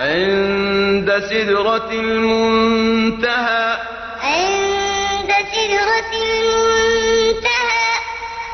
عِندَ سِدْرَةِ الْمُنتَهَىٰ.